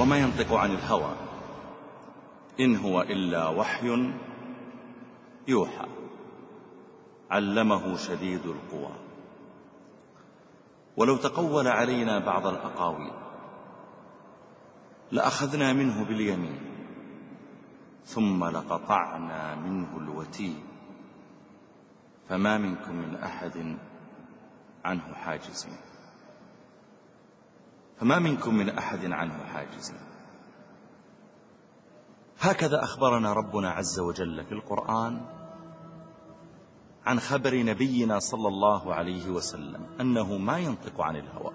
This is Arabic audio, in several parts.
وما ينطق عن الهوى. إن هو إلا وحي يوحى. علمه شديد القوى. ولو تقول علينا بعض الأقاويل لأخذنا منه باليمين ثم لقطعنا منه الوتين. فما منكم من أحد عنه حاجزين فما منكم من أحد عنه حاجز. هكذا أخبرنا ربنا عز وجل في القرآن عن خبر نبينا صلى الله عليه وسلم أنه ما ينطق عن الهوى.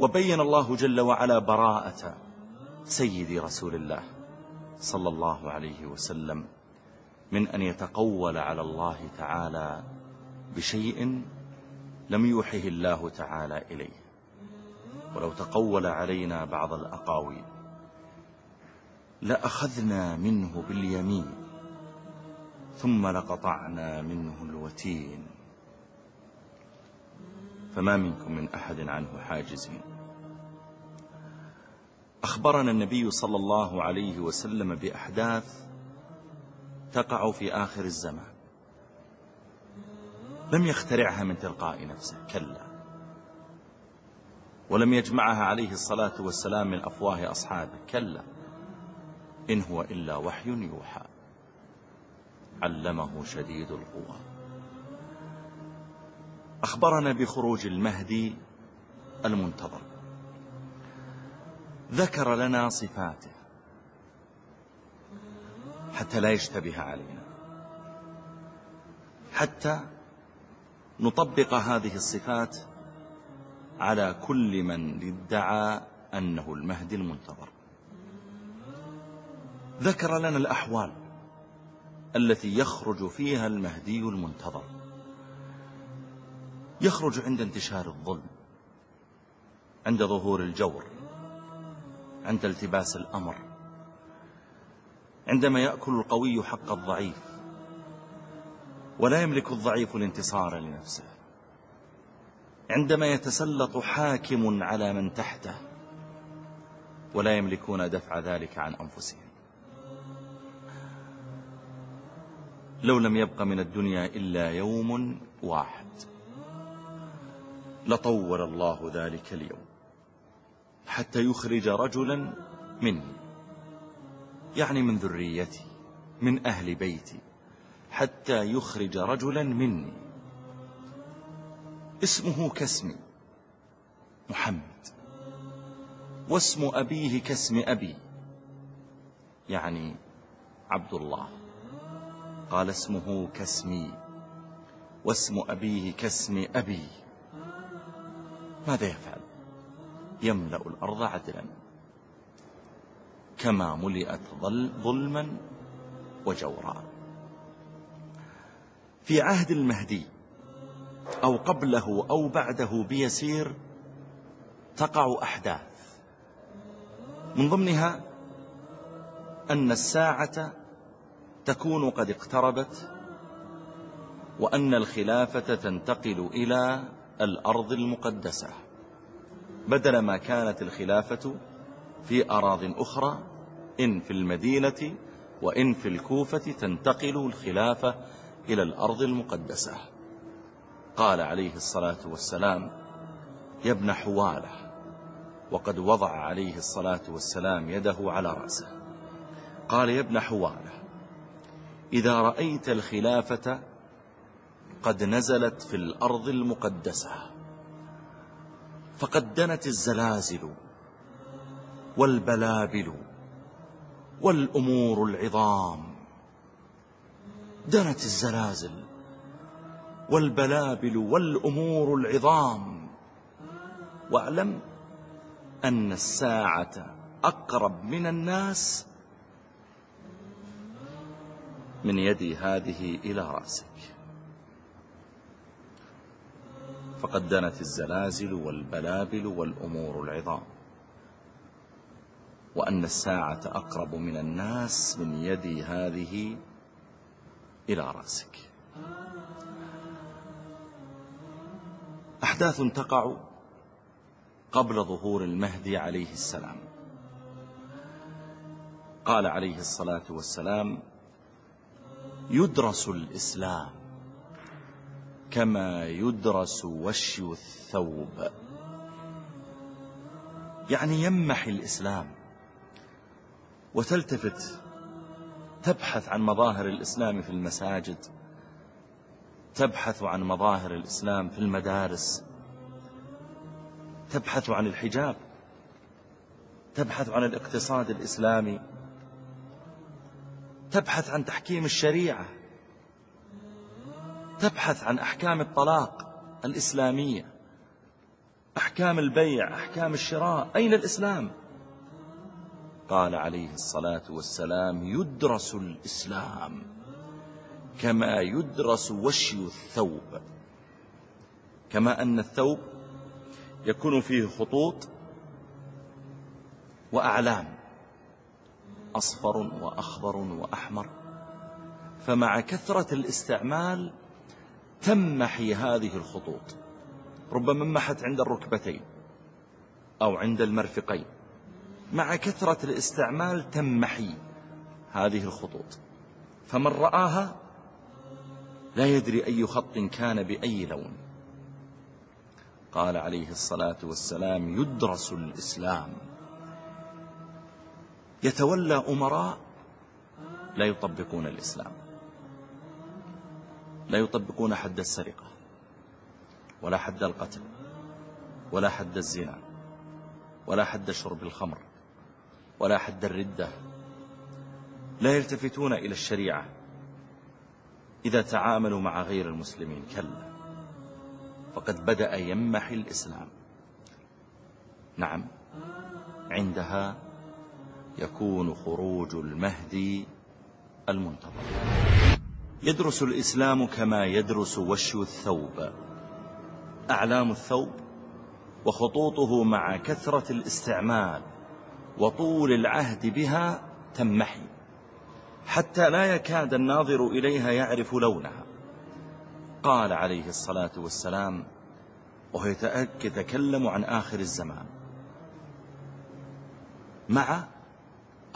وبين الله جل وعلا براءة سيد رسول الله صلى الله عليه وسلم من أن يتقول على الله تعالى بشيء لم يوحه الله تعالى إليه. ولو تقول علينا بعض الأقاويل لأخذنا منه باليمين ثم لقطعنا منه الوتين فما منكم من أحد عنه حاجزين أخبرنا النبي صلى الله عليه وسلم بأحداث تقع في آخر الزمان. لم يخترعها من تلقاء نفسه كلا. ولم يجمعها عليه الصلاة والسلام من أفواه أصحابه. كلا. إن هو إلا وحي يوحى. علمه شديد القوى. أخبرنا بخروج المهدي المنتظر. ذكر لنا صفاته. حتى لا يشتبه علينا. حتى نطبق هذه الصفات على كل من ادعى أنه المهدي المنتظر. ذكر لنا الأحوال التي يخرج فيها المهدي المنتظر. يخرج عند انتشار الظلم عند ظهور الجور عند التباس الأمر عندما يأكل القوي حق الضعيف ولا يملك الضعيف الانتصار لنفسه. عندما يتسلط حاكم على من تحته ولا يملكون دفع ذلك عن أنفسهم. لو لم يبق من الدنيا إلا يوم واحد. لطول الله ذلك اليوم حتى يخرج رجلا مني يعني من ذريتي من أهل بيتي حتى يخرج رجلا مني. اسمه كاسمي محمد. واسم أبيه كاسم أبي. يعني عبد الله. قال اسمه كاسمي. واسم أبيه كاسم أبي. ماذا يفعل؟ يملأ الأرض عدلا. كما ملئت ظلما وجورا. في عهد المهدي أو قبله أو بعده بيسير تقع أحداث. من ضمنها أن الساعة تكون قد اقتربت وأن الخلافة تنتقل إلى الأرض المقدسة. بدل ما كانت الخلافة في أراض أخرى إن في المدينة وإن في الكوفة تنتقل الخلافة إلى الأرض المقدسة. قال عليه الصلاة والسلام يا ابن حوالة. وقد وضع عليه الصلاة والسلام يده على رأسه. قال يا ابن حوالة إذا رأيت الخلافة قد نزلت في الأرض المقدسة فقد دنت الزلازل والبلابل والأمور العظام دنت الزلازل والبلابل والأمور العظام. واعلم أن الساعة أقرب من الناس من يدي هذه إلى رأسك. فقد دنت الزلازل والبلابل والأمور العظام. وأن الساعة أقرب من الناس من يدي هذه إلى رأسك. أحداث تقع قبل ظهور المهدي عليه السلام. قال عليه الصلاة والسلام يدرس الإسلام كما يدرس وشي الثوب. يعني يمح الإسلام وتلتفت تبحث عن مظاهر الإسلام في المساجد. تبحث عن مظاهر الإسلام في المدارس. تبحث عن الحجاب. تبحث عن الاقتصاد الإسلامي. تبحث عن تحكيم الشريعة. تبحث عن أحكام الطلاق الإسلامية. أحكام البيع أحكام الشراء. أين الإسلام؟ قال عليه الصلاة والسلام يدرس الإسلام. كما يدرس وشي الثوب. كما أن الثوب يكون فيه خطوط وأعلام أصفر وأخضر وأحمر. فمع كثرة الاستعمال تمحي هذه الخطوط. ربما محت عند الركبتين أو عند المرفقين. مع كثرة الاستعمال تمحي هذه الخطوط. فمن رآها لا يدري أي خط كان بأي لون. قال عليه الصلاة والسلام يدرس الإسلام. يتولى أمراء لا يطبقون الإسلام. لا يطبقون حد السرقة ولا حد القتل ولا حد الزنا ولا حد شرب الخمر ولا حد الردة. لا يلتفتون إلى الشريعة. إذا تعاملوا مع غير المسلمين كلا. فقد بدأ يمحي الإسلام. نعم. عندها يكون خروج المهدي المنتظر. يدرس الإسلام كما يدرس وشي الثوب. أعلام الثوب وخطوطه مع كثرة الاستعمال وطول العهد بها تمحي. حتى لا يكاد الناظر إليها يعرف لونها. قال عليه الصلاة والسلام وهي تكلم عن آخر الزمان مع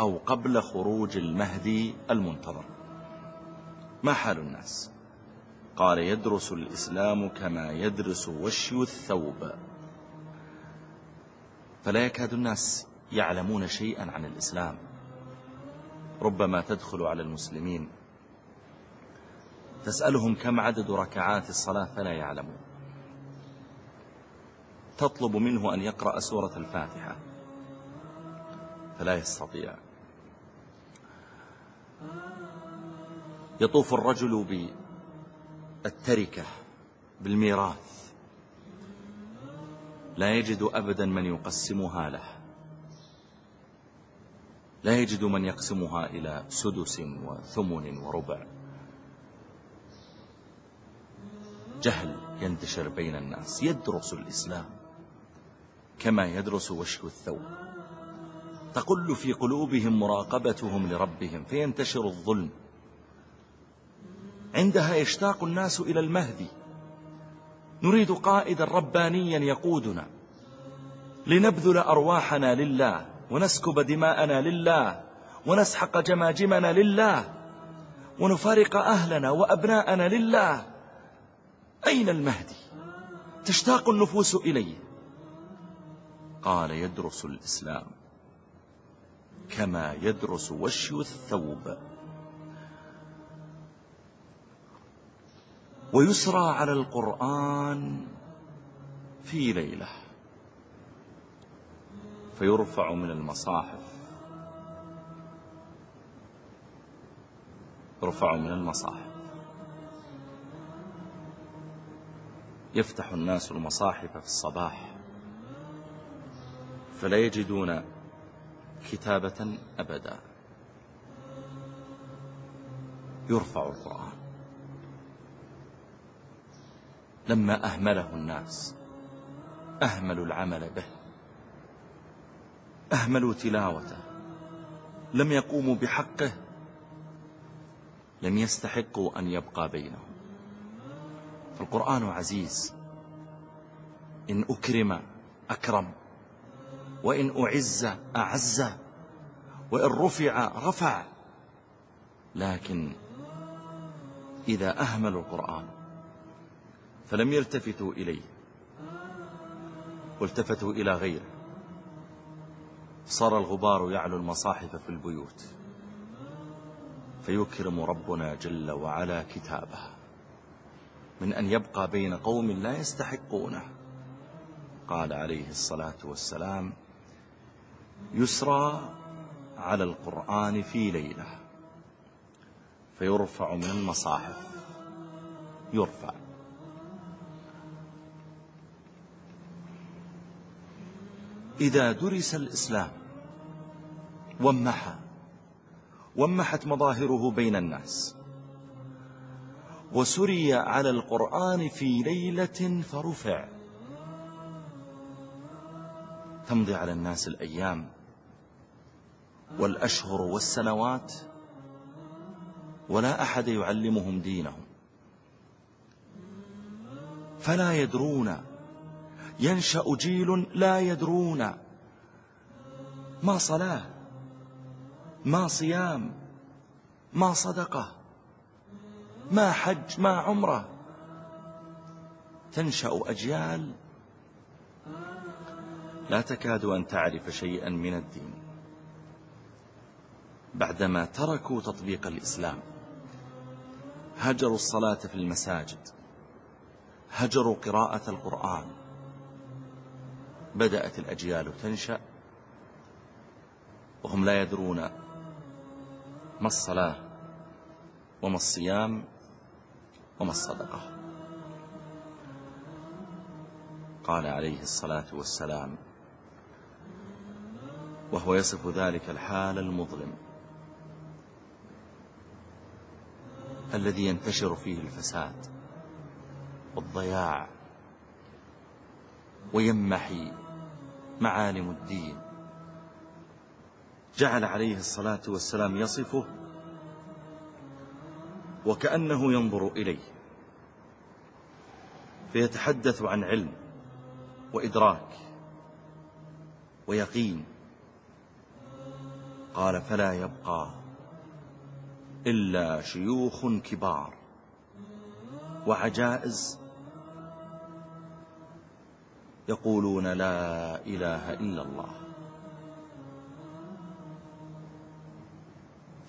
أو قبل خروج المهدي المنتظر. ما حال الناس؟ قال يدرس الإسلام كما يدرس وشي الثوب. فلا يكاد الناس يعلمون شيئا عن الإسلام. ربما تدخل على المسلمين. تسألهم كم عدد ركعات الصلاة فلا يعلمون. تطلب منه أن يقرأ سورة الفاتحة. فلا يستطيع. يطوف الرجل بالتركة بالميراث. لا يجد أبدا من يقسمها له. لا يجد من يقسمها إلى سدس وثمن وربع. جهل ينتشر بين الناس يدرس الإسلام كما يدرس وشه الثوب. تقل في قلوبهم مراقبتهم لربهم فينتشر الظلم. عندها يشتاق الناس إلى المهدي نريد قائدا ربانيا يقودنا. لنبذل أرواحنا لله. ونسكب دماءنا لله ونسحق جماجمنا لله ونفارق أهلنا وأبناءنا لله. أين المهدي؟ تشتاق النفوس إليه. قال يدرس الإسلام كما يدرس وشي الثوب. ويسرى على القرآن في ليلة. فيرفع من المصاحف. يرفع من المصاحف. يفتح الناس المصاحف في الصباح. فلا يجدون كتابة أبدا. يرفع القرآن. لما أهمله الناس أهملوا العمل به. أهملوا تلاوته. لم يقوموا بحقه لم يستحقوا أن يبقى بينهم. فالقرآن عزيز. إن أكرم أكرم وإن أعز أعز وإن رفع رفع. لكن إذا أهملوا القرآن فلم يلتفتوا إليه والتفتوا إلى غيره. صار الغبار يعلو المصاحف في البيوت. فيكرم ربنا جل وعلا كتابه. من أن يبقى بين قوم لا يستحقونه. قال عليه الصلاة والسلام يسرى على القرآن في ليلة. فيرفع من المصاحف. يرفع. إذا درس الإسلام ومحا ومحت مظاهره بين الناس. وسري على القرآن في ليلة فرفع. تمضي على الناس الأيام. والأشهر والسنوات. ولا أحد يعلمهم دينهم. فلا يدرون. ينشأ جيل لا يدرون. ما صلاه. ما صيام ما صدقة ما حج ما عمرة. تنشأ أجيال. لا تكاد أن تعرف شيئا من الدين. بعدما تركوا تطبيق الإسلام هجروا الصلاة في المساجد هجروا قراءة القرآن. بدأت الأجيال تنشأ وهم لا يدرون ما الصلاة وما الصيام وما الصدقة. قال عليه الصلاة والسلام وهو يصف ذلك الحال المظلم الذي ينتشر فيه الفساد والضياع ويمحي معالم الدين. جعل عليه الصلاة والسلام يصفه وكأنه ينظر إليه. فيتحدث عن علم وإدراك ويقين. قال فلا يبقى إلا شيوخ كبار وعجائز يقولون لا إله إلا الله.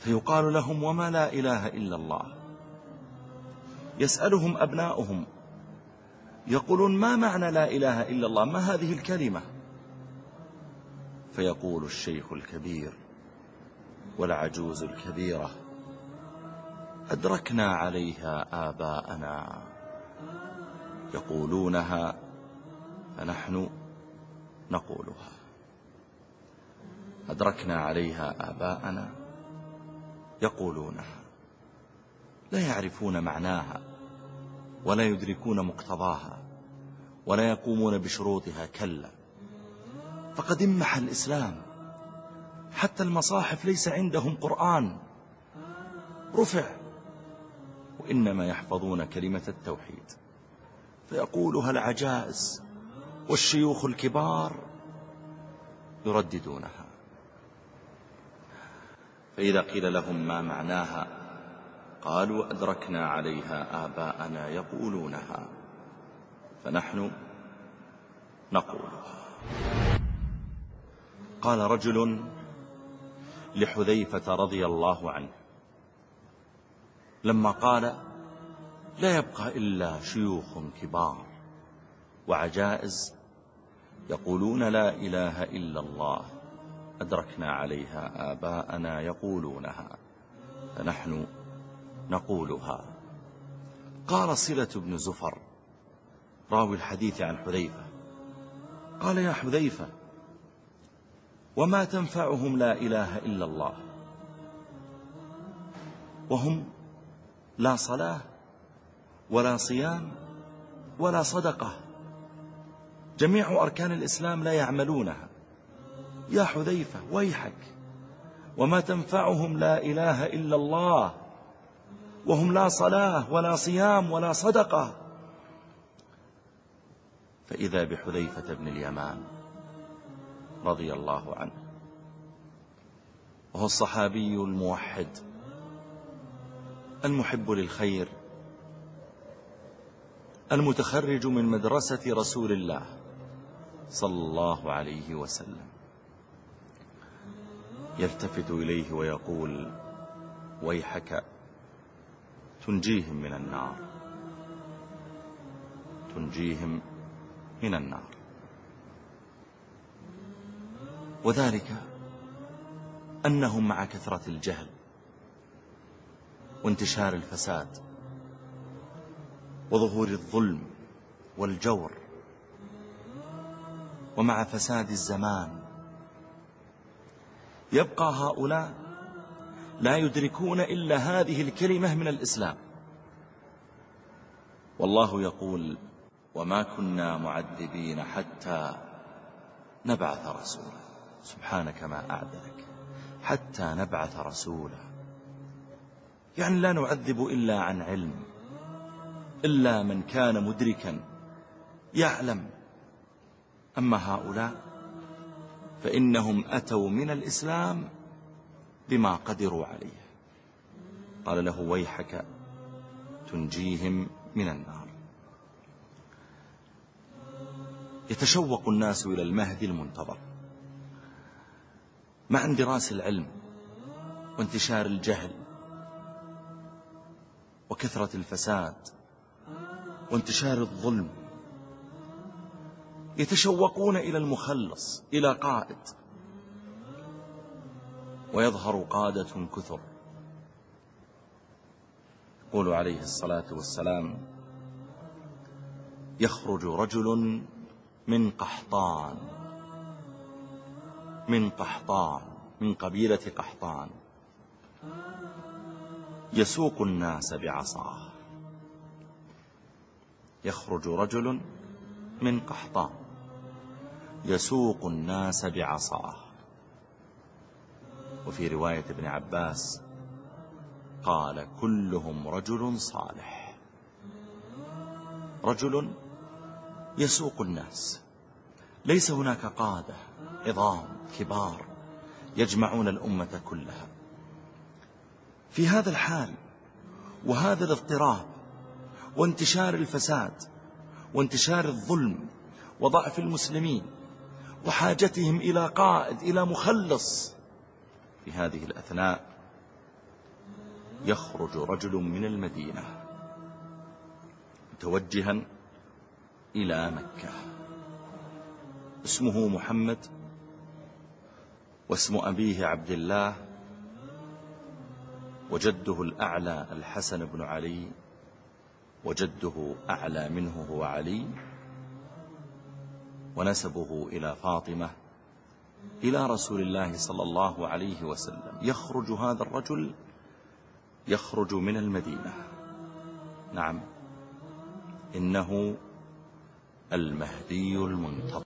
فيقال لهم وما لا إله إلا الله. يسألهم أبناؤهم. يقولون ما معنى لا إله إلا الله؟ ما هذه الكلمة؟ فيقول الشيخ الكبير والعجوز الكبيرة أدركنا عليها آباءنا. يقولونها فنحن نقولها. أدركنا عليها آباءنا. يقولونها لا يعرفون معناها ولا يدركون مقتضاها ولا يقومون بشروطها كلا. فقد امح الإسلام. حتى المصاحف ليس عندهم قرآن. رفع. وإنما يحفظون كلمة التوحيد. فيقولها العجائز والشيوخ الكبار يرددونها. فإذا قيل لهم ما معناها قالوا أدركنا عليها آباءنا يقولونها فنحن نقولها قال رجل لحذيفة رضي الله عنه لما قال لا يبقى إلا شيوخ كبار وعجائز يقولون لا إله إلا الله. أدركنا عليها آباءنا يقولونها فنحن نقولها. قال صلة بن زفر راوي الحديث عن حذيفة. قال يا حذيفة وما تنفعهم لا إله إلا الله؟ وهم لا صلاة ولا صيام ولا صدقة. جميع أركان الإسلام لا يعملونها. يا حذيفة ويحك. وما تنفعهم لا إله إلا الله. وهم لا صلاة ولا صيام ولا صدقة. فإذا بحذيفة بن اليمان رضي الله عنه وهو الصحابي الموحد المحب للخير المتخرج من مدرسة رسول الله صلى الله عليه وسلم. يلتفت إليه ويقول ويحك تنجيهم من النار. تنجيهم من النار. وذلك أنهم مع كثرة الجهل وانتشار الفساد وظهور الظلم والجور ومع فساد الزمان يبقى هؤلاء لا يدركون إلا هذه الكلمة من الإسلام. والله يقول وما كنا معذبين حتى نبعث رسولا. سبحانك ما أعدلك حتى نبعث رسولا. يعني لا نعذب إلا عن علم إلا من كان مدركا يعلم. أما هؤلاء فإنهم أتوا من الإسلام بما قدروا عليه. قال له ويحك تنجيهم من النار. يتشوق الناس إلى المهدي المنتظر. مع اندراس العلم وانتشار الجهل وكثرة الفساد وانتشار الظلم يتشوقون إلى المخلص إلى قائد. ويظهر قادة كثر. يقول عليه الصلاة والسلام يخرج رجل من قحطان من قحطان من قبيلة قحطان. يسوق الناس بعصاه. يخرج رجل من قحطان. يسوق الناس بعصاه. وفي رواية ابن عباس قال كلهم رجل صالح. رجل يسوق الناس. ليس هناك قادة عظام كبار يجمعون الأمة كلها. في هذا الحال وهذا الاضطراب وانتشار الفساد وانتشار الظلم وضعف المسلمين وحاجتهم إلى قائد إلى مخلص. في هذه الأثناء يخرج رجل من المدينة متوجها إلى مكة. اسمه محمد واسم أبيه عبد الله وجده الأعلى الحسن بن علي وجده أعلى منه هو علي. ونسبه إلى فاطمة إلى رسول الله صلى الله عليه وسلم. يخرج هذا الرجل يخرج من المدينة. نعم. إنه المهدي المنتظر.